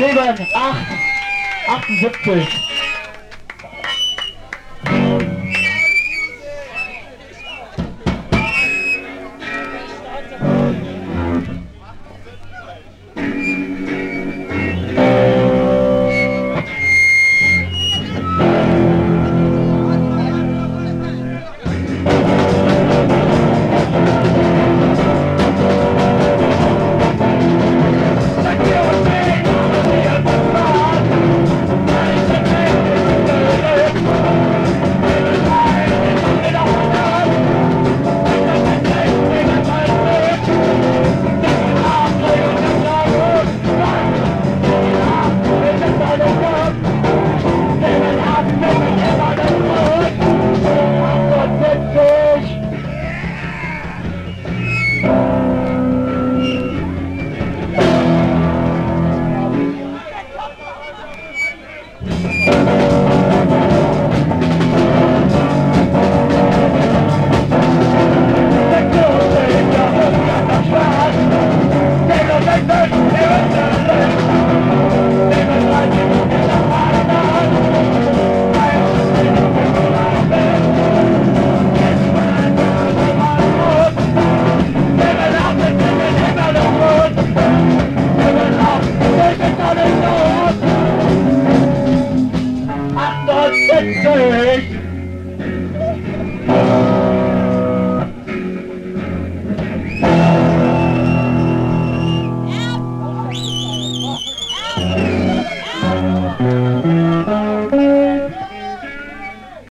7, 8, 78. Thank you.